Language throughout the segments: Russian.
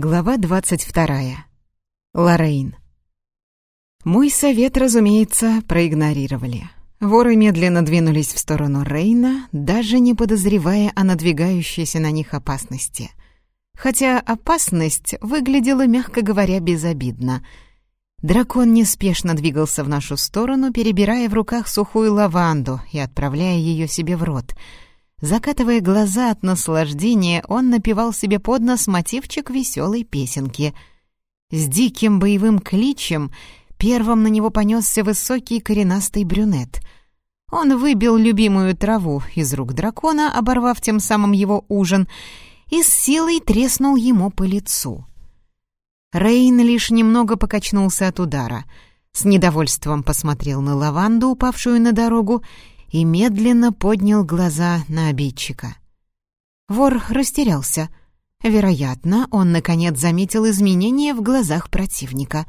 Глава двадцать вторая. Лоррейн. Мой совет, разумеется, проигнорировали. Воры медленно двинулись в сторону Рейна, даже не подозревая о надвигающейся на них опасности. Хотя опасность выглядела, мягко говоря, безобидно. Дракон неспешно двигался в нашу сторону, перебирая в руках сухую лаванду и отправляя ее себе в рот — Закатывая глаза от наслаждения, он напевал себе под нос мотивчик веселой песенки. С диким боевым кличем первым на него понесся высокий коренастый брюнет. Он выбил любимую траву из рук дракона, оборвав тем самым его ужин, и с силой треснул ему по лицу. Рейн лишь немного покачнулся от удара, с недовольством посмотрел на лаванду, упавшую на дорогу, и медленно поднял глаза на обидчика. Вор растерялся. Вероятно, он, наконец, заметил изменения в глазах противника.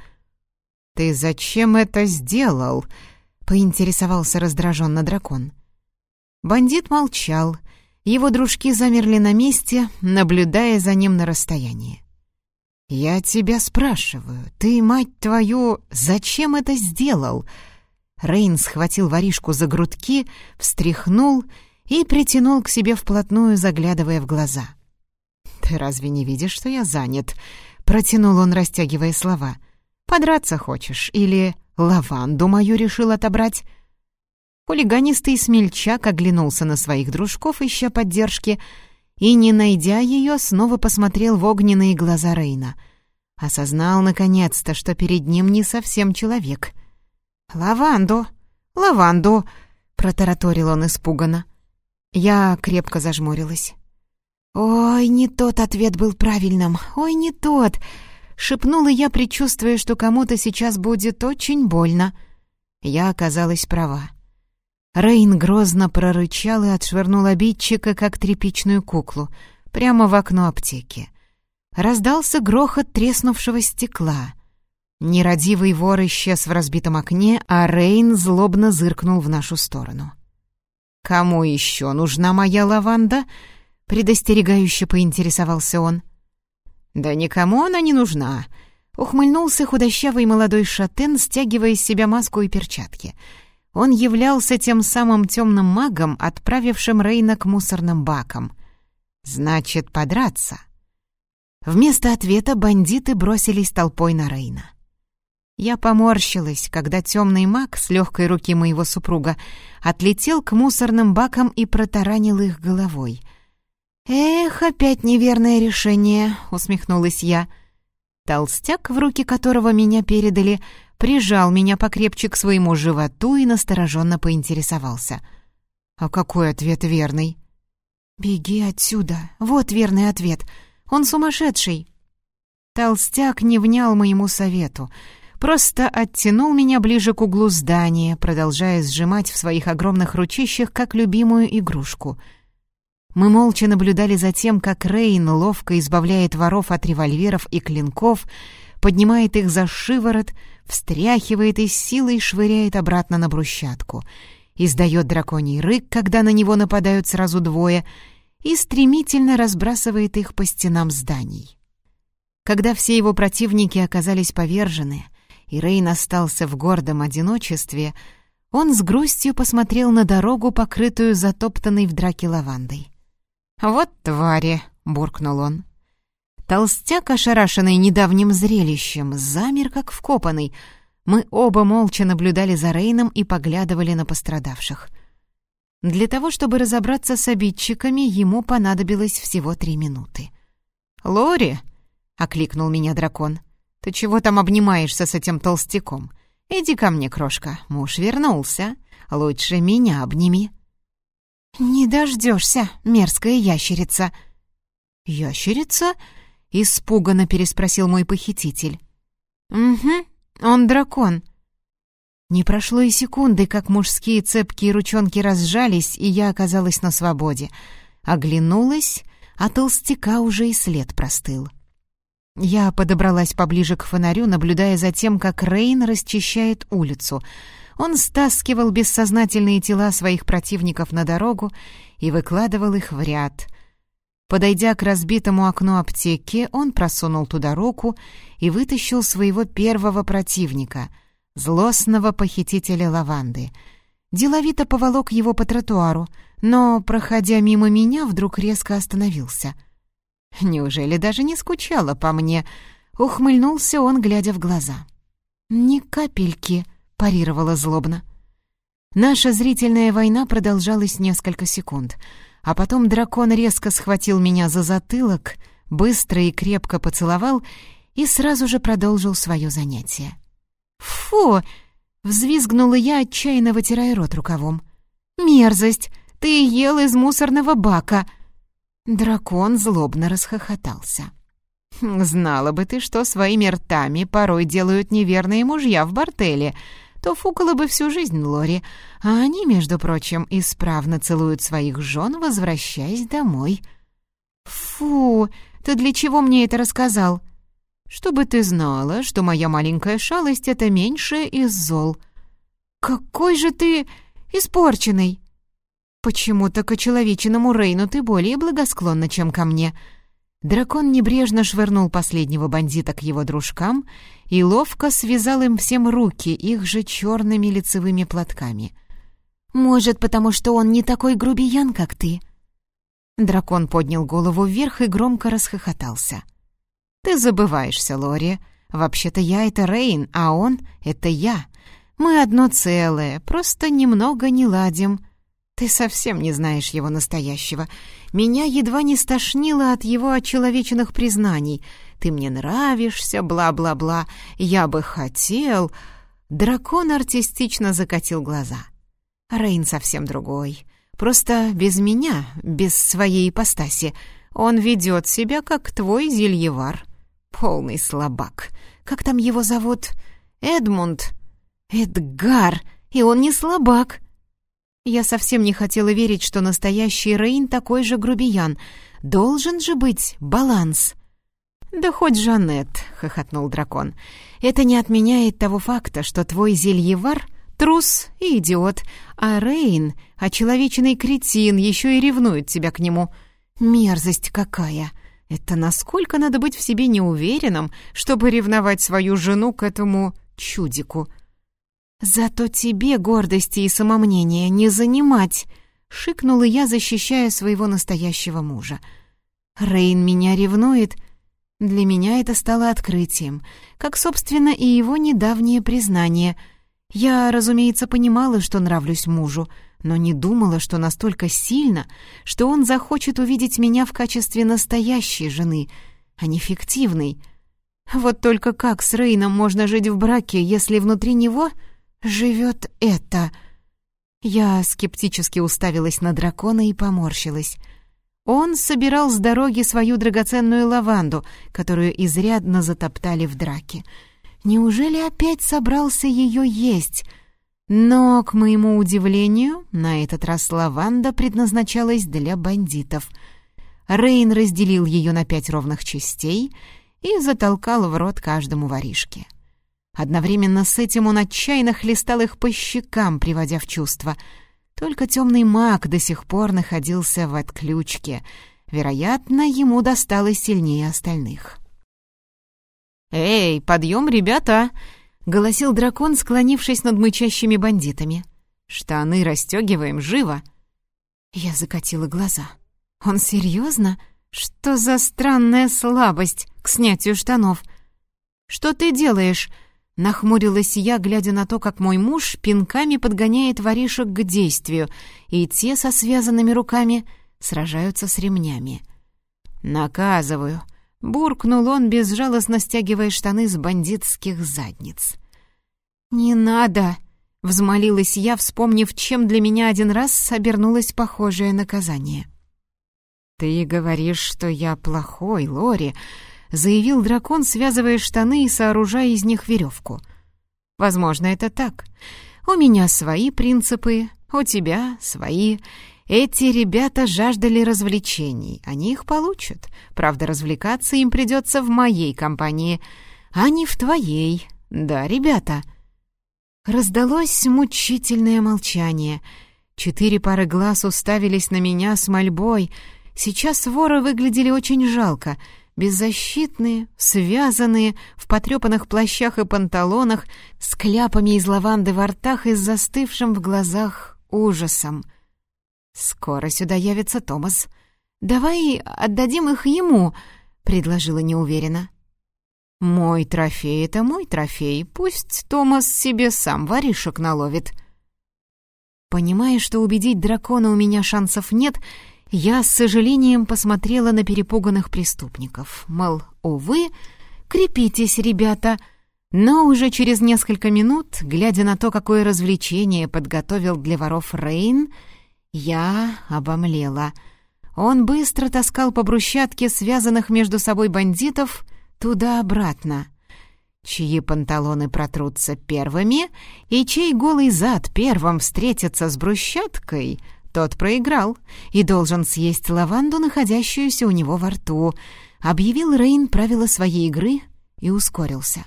«Ты зачем это сделал?» — поинтересовался раздраженно дракон. Бандит молчал. Его дружки замерли на месте, наблюдая за ним на расстоянии. «Я тебя спрашиваю, ты, мать твою, зачем это сделал?» Рейн схватил воришку за грудки, встряхнул и притянул к себе вплотную, заглядывая в глаза. «Ты разве не видишь, что я занят?» — протянул он, растягивая слова. «Подраться хочешь? Или лаванду мою решил отобрать?» Хулиганистый смельчак оглянулся на своих дружков, ища поддержки, и, не найдя ее, снова посмотрел в огненные глаза Рейна. Осознал, наконец-то, что перед ним не совсем человек — «Лаванду! Лаванду!» — протараторил он испуганно. Я крепко зажмурилась. «Ой, не тот ответ был правильным! Ой, не тот!» — шепнула я, предчувствуя, что кому-то сейчас будет очень больно. Я оказалась права. Рейн грозно прорычал и отшвырнул обидчика, как тряпичную куклу, прямо в окно аптеки. Раздался грохот треснувшего стекла. Нерадивый вор исчез в разбитом окне, а Рейн злобно зыркнул в нашу сторону. «Кому еще нужна моя лаванда?» — предостерегающе поинтересовался он. «Да никому она не нужна», — ухмыльнулся худощавый молодой шатен, стягивая из себя маску и перчатки. Он являлся тем самым темным магом, отправившим Рейна к мусорным бакам. «Значит, подраться». Вместо ответа бандиты бросились толпой на Рейна. Я поморщилась, когда темный маг с легкой руки моего супруга отлетел к мусорным бакам и протаранил их головой. «Эх, опять неверное решение», — усмехнулась я. Толстяк, в руки которого меня передали, прижал меня покрепче к своему животу и настороженно поинтересовался. «А какой ответ верный?» «Беги отсюда. Вот верный ответ. Он сумасшедший». Толстяк не внял моему совету — просто оттянул меня ближе к углу здания, продолжая сжимать в своих огромных ручищах как любимую игрушку. Мы молча наблюдали за тем, как Рейн ловко избавляет воров от револьверов и клинков, поднимает их за шиворот, встряхивает и силой швыряет обратно на брусчатку, издает драконий рык, когда на него нападают сразу двое, и стремительно разбрасывает их по стенам зданий. Когда все его противники оказались повержены — и Рейн остался в гордом одиночестве, он с грустью посмотрел на дорогу, покрытую затоптанной в драке лавандой. «Вот твари!» — буркнул он. Толстяк, ошарашенный недавним зрелищем, замер как вкопанный. Мы оба молча наблюдали за Рейном и поглядывали на пострадавших. Для того, чтобы разобраться с обидчиками, ему понадобилось всего три минуты. «Лори!» — окликнул меня дракон. Ты чего там обнимаешься с этим толстяком? Иди ко мне, крошка, муж вернулся. Лучше меня обними». «Не дождешься, мерзкая ящерица». «Ящерица?» — испуганно переспросил мой похититель. «Угу, он дракон». Не прошло и секунды, как мужские цепкие ручонки разжались, и я оказалась на свободе. Оглянулась, а толстяка уже и след простыл. Я подобралась поближе к фонарю, наблюдая за тем, как Рейн расчищает улицу. Он стаскивал бессознательные тела своих противников на дорогу и выкладывал их в ряд. Подойдя к разбитому окну аптеки, он просунул туда руку и вытащил своего первого противника — злостного похитителя лаванды. Деловито поволок его по тротуару, но, проходя мимо меня, вдруг резко остановился. «Неужели даже не скучала по мне?» — ухмыльнулся он, глядя в глаза. «Ни капельки», — парировала злобно. Наша зрительная война продолжалась несколько секунд — а потом дракон резко схватил меня за затылок, быстро и крепко поцеловал и сразу же продолжил свое занятие. «Фу!» — взвизгнула я, отчаянно вытирая рот рукавом. «Мерзость! Ты ел из мусорного бака!» Дракон злобно расхохотался. «Знала бы ты, что своими ртами порой делают неверные мужья в бортеле», то фукала бы всю жизнь Лори, а они, между прочим, исправно целуют своих жен, возвращаясь домой. «Фу, ты для чего мне это рассказал?» «Чтобы ты знала, что моя маленькая шалость — это меньшее из зол». «Какой же ты испорченный!» «Почему-то к очеловеченному Рейну ты более благосклонна, чем ко мне», Дракон небрежно швырнул последнего бандита к его дружкам и ловко связал им всем руки их же черными лицевыми платками. «Может, потому что он не такой грубиян, как ты?» Дракон поднял голову вверх и громко расхохотался. «Ты забываешься, Лори. Вообще-то я — это Рейн, а он — это я. Мы одно целое, просто немного не ладим. Ты совсем не знаешь его настоящего. Меня едва не стошнило от его очеловеченных признаний. Ты мне нравишься, бла-бла-бла. Я бы хотел... Дракон артистично закатил глаза. Рейн совсем другой. Просто без меня, без своей ипостаси. Он ведет себя, как твой зельевар. Полный слабак. Как там его зовут? Эдмунд. Эдгар. И он не слабак. Я совсем не хотела верить, что настоящий Рейн такой же грубиян. Должен же быть баланс. «Да хоть Жанет», — хохотнул дракон. «Это не отменяет того факта, что твой зельевар — трус и идиот, а Рейн — очеловеченный кретин, еще и ревнует тебя к нему. Мерзость какая! Это насколько надо быть в себе неуверенным, чтобы ревновать свою жену к этому чудику?» «Зато тебе гордости и самомнения не занимать!» — шикнула я, защищая своего настоящего мужа. «Рейн меня ревнует. Для меня это стало открытием, как, собственно, и его недавнее признание. Я, разумеется, понимала, что нравлюсь мужу, но не думала, что настолько сильно, что он захочет увидеть меня в качестве настоящей жены, а не фиктивной. Вот только как с Рейном можно жить в браке, если внутри него живет это?» Я скептически уставилась на дракона и поморщилась. Он собирал с дороги свою драгоценную лаванду, которую изрядно затоптали в драке. Неужели опять собрался ее есть? Но, к моему удивлению, на этот раз лаванда предназначалась для бандитов. Рейн разделил ее на пять ровных частей и затолкал в рот каждому воришке. Одновременно с этим он отчаянно хлестал их по щекам, приводя в чувство. Только темный маг до сих пор находился в отключке. Вероятно, ему досталось сильнее остальных. «Эй, подъем, ребята!» — голосил дракон, склонившись над мычащими бандитами. «Штаны расстегиваем живо!» Я закатила глаза. «Он серьезно? Что за странная слабость к снятию штанов?» «Что ты делаешь?» Нахмурилась я, глядя на то, как мой муж пинками подгоняет воришек к действию, и те со связанными руками сражаются с ремнями. «Наказываю», — буркнул он, безжалостно стягивая штаны с бандитских задниц. «Не надо», — взмолилась я, вспомнив, чем для меня один раз обернулось похожее наказание. «Ты говоришь, что я плохой, Лори», заявил дракон, связывая штаны и сооружая из них веревку. «Возможно, это так. У меня свои принципы, у тебя свои. Эти ребята жаждали развлечений, они их получат. Правда, развлекаться им придется в моей компании, а не в твоей. Да, ребята?» Раздалось мучительное молчание. Четыре пары глаз уставились на меня с мольбой — Сейчас воры выглядели очень жалко, беззащитные, связанные, в потрепанных плащах и панталонах, с кляпами из лаванды во ртах и с застывшим в глазах ужасом. «Скоро сюда явится Томас. Давай отдадим их ему», — предложила неуверенно. «Мой трофей — это мой трофей. Пусть Томас себе сам воришек наловит». Понимая, что убедить дракона у меня шансов нет, я с сожалением посмотрела на перепуганных преступников. Мол, увы, крепитесь, ребята. Но уже через несколько минут, глядя на то, какое развлечение подготовил для воров Рейн, я обомлела. Он быстро таскал по брусчатке связанных между собой бандитов туда-обратно — чьи панталоны протрутся первыми и чей голый зад первым встретится с брусчаткой, тот проиграл и должен съесть лаванду, находящуюся у него во рту, объявил Рейн правила своей игры и ускорился.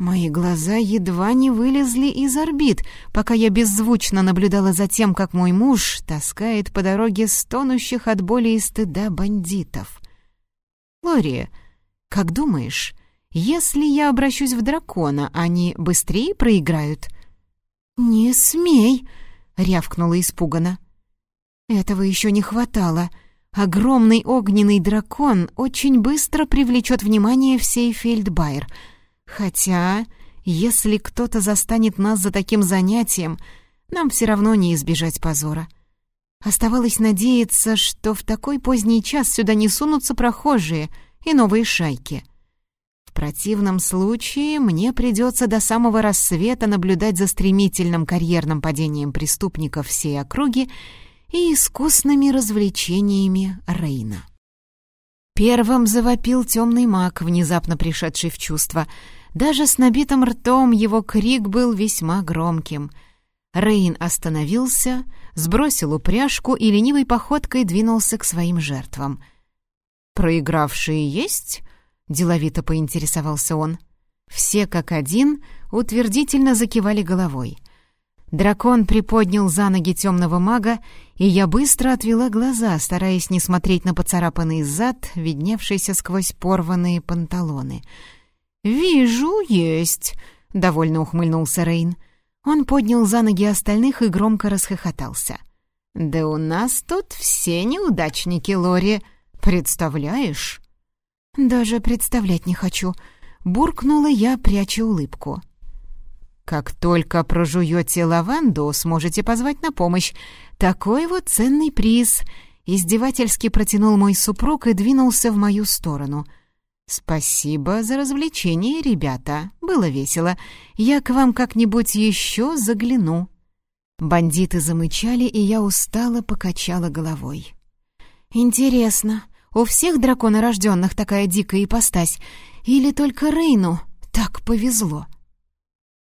Мои глаза едва не вылезли из орбит, пока я беззвучно наблюдала за тем, как мой муж таскает по дороге стонущих от боли и стыда бандитов. «Лори, как думаешь, если я обращусь в дракона, они быстрее проиграют?» «Не смей!» — рявкнула испуганно. «Этого еще не хватало. Огромный огненный дракон очень быстро привлечет внимание всей Фельдбайр. Хотя, если кто-то застанет нас за таким занятием, нам все равно не избежать позора». Оставалось надеяться, что в такой поздний час сюда не сунутся прохожие и новые шайки. Противном случае мне придется до самого рассвета наблюдать за стремительным карьерным падением преступников всей округи и искусными развлечениями Рейна. Первым завопил темный маг, внезапно пришедший в чувство. Даже с набитым ртом его крик был весьма громким. Рейн остановился, сбросил упряжку и ленивой походкой двинулся к своим жертвам. «Проигравшие есть?» Деловито поинтересовался он. Все как один утвердительно закивали головой. Дракон приподнял за ноги темного мага, и я быстро отвела глаза, стараясь не смотреть на поцарапанный зад, видневшийся сквозь порванные панталоны. «Вижу, есть!» — довольно ухмыльнулся Рейн. Он поднял за ноги остальных и громко расхохотался. «Да у нас тут все неудачники, Лори, представляешь?» «Даже представлять не хочу», — буркнула я, пряча улыбку. «Как только прожуете лаванду, сможете позвать на помощь. Такой вот ценный приз!» Издевательски протянул мой супруг и двинулся в мою сторону. «Спасибо за развлечение, ребята. Было весело. Я к вам как-нибудь еще загляну». Бандиты замычали, и я устало покачала головой. «Интересно, у всех драконорожденных такая дикая ипостась. Или только Рейну так повезло?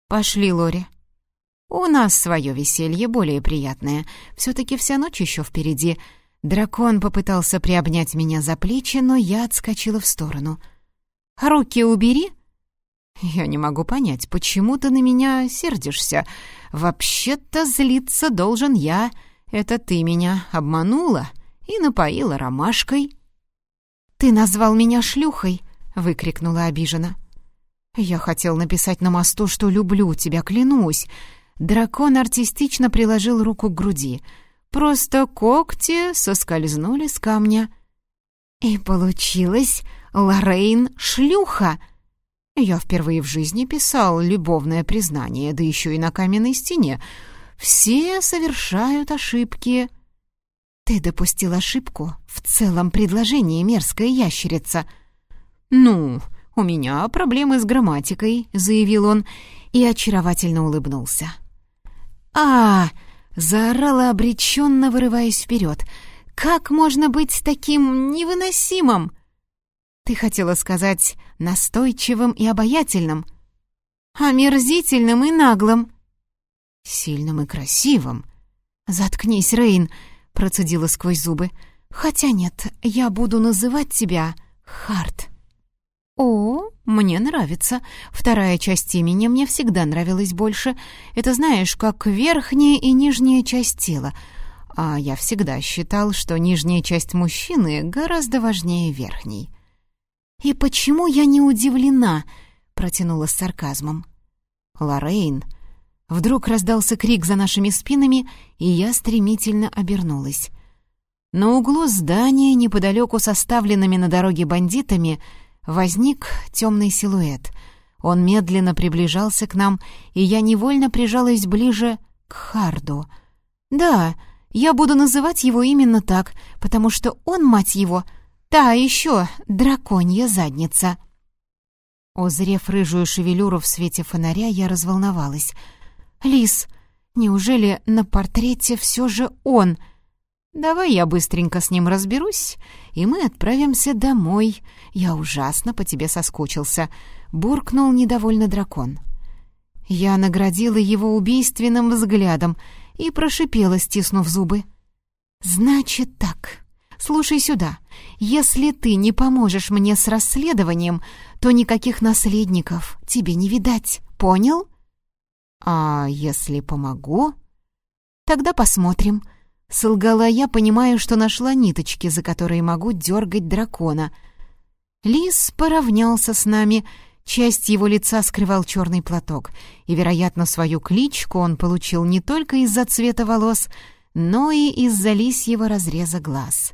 Пошли, Лори. У нас свое веселье более приятное. Все-таки вся ночь еще впереди. Дракон попытался приобнять меня за плечи, но я отскочила в сторону. «Руки убери!» «Я не могу понять, почему ты на меня сердишься? Вообще-то злиться должен я. Это ты меня обманула и напоила ромашкой». «Ты назвал меня шлюхой!» — выкрикнула обиженно. «Я хотел написать на мосту, что люблю тебя, клянусь!» Дракон артистично приложил руку к груди. Просто когти соскользнули с камня. И получилось Лоррейн шлюха. Я впервые в жизни писал любовное признание, да еще и на каменной стене. Все совершают ошибки. «Ты допустил ошибку в целом предложении, мерзкая ящерица». «Ну, у меня проблемы с грамматикой», — заявил он и очаровательно улыбнулся. а, -а, -а заорала обреченно, вырываясь вперед. «Как можно быть таким невыносимым?» «Ты хотела сказать настойчивым и обаятельным?» «Омерзительным и наглым». «Сильным и красивым». «Заткнись, Рейн!» — процедила сквозь зубы. «Хотя нет, я буду называть тебя Харт». «О, мне нравится. Вторая часть имени мне всегда нравилась больше. Это знаешь, как верхняя и нижняя часть тела. А я всегда считал, что нижняя часть мужчины гораздо важнее верхней. «И почему я не удивлена?» — протянула с сарказмом. «Лоррейн!» Вдруг раздался крик за нашими спинами, и я стремительно обернулась. На углу здания, неподалеку с оставленными на дороге бандитами, возник темный силуэт. Он медленно приближался к нам, и я невольно прижалась ближе к Харду. «Да, я буду называть его именно так, потому что он, мать его, та еще драконья задница». Озрев рыжую шевелюру в свете фонаря, я разволновалась. «Лис, неужели на портрете все же он?» «Давай я быстренько с ним разберусь, и мы отправимся домой. Я ужасно по тебе соскучился», — буркнул недовольно дракон. Я наградила его убийственным взглядом и прошипела, стиснув зубы. «Значит так. Слушай сюда. Если ты не поможешь мне с расследованием, то никаких наследников тебе не видать. Понял?» «А если помогу?» «Тогда посмотрим», Солгала я, понимая, что нашла ниточки, за которые могу дергать дракона. Лис поравнялся с нами, часть его лица скрывал черный платок, и, вероятно, свою кличку он получил не только из-за цвета волос, но и из-за лисьего разреза глаз.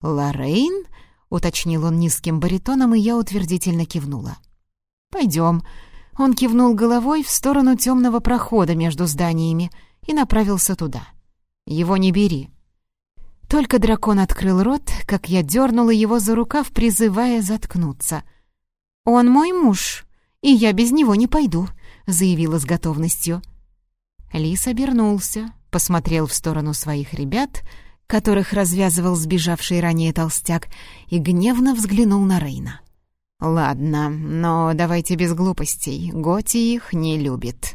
«Лоррейн?» — уточнил он низким баритоном, и я утвердительно кивнула. «Пойдем». Он кивнул головой в сторону темного прохода между зданиями и направился туда. Его не бери». Только дракон открыл рот, как я дернула его за рукав, призывая заткнуться. «Он мой муж, и я без него не пойду», — заявила с готовностью. Лис обернулся, посмотрел в сторону своих ребят, которых развязывал сбежавший ранее толстяк, и гневно взглянул на Рейна. «Ладно, но давайте без глупостей, Готи их не любит».